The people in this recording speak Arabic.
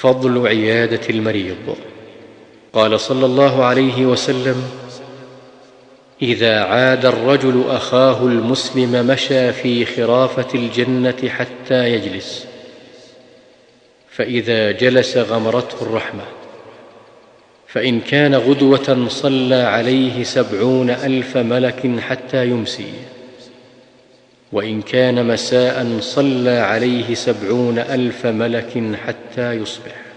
فضل عيادة المريض. قال صلى الله عليه وسلم إذا عاد الرجل أخاه المسلم مشى في خرافة الجنة حتى يجلس فإذا جلس غمرته الرحمة. فإن كان غدوة صلى عليه سبعون ألف ملك حتى يمسي. وإن كان مساء صلى عليه سبعون ألف ملك حتى يصبح.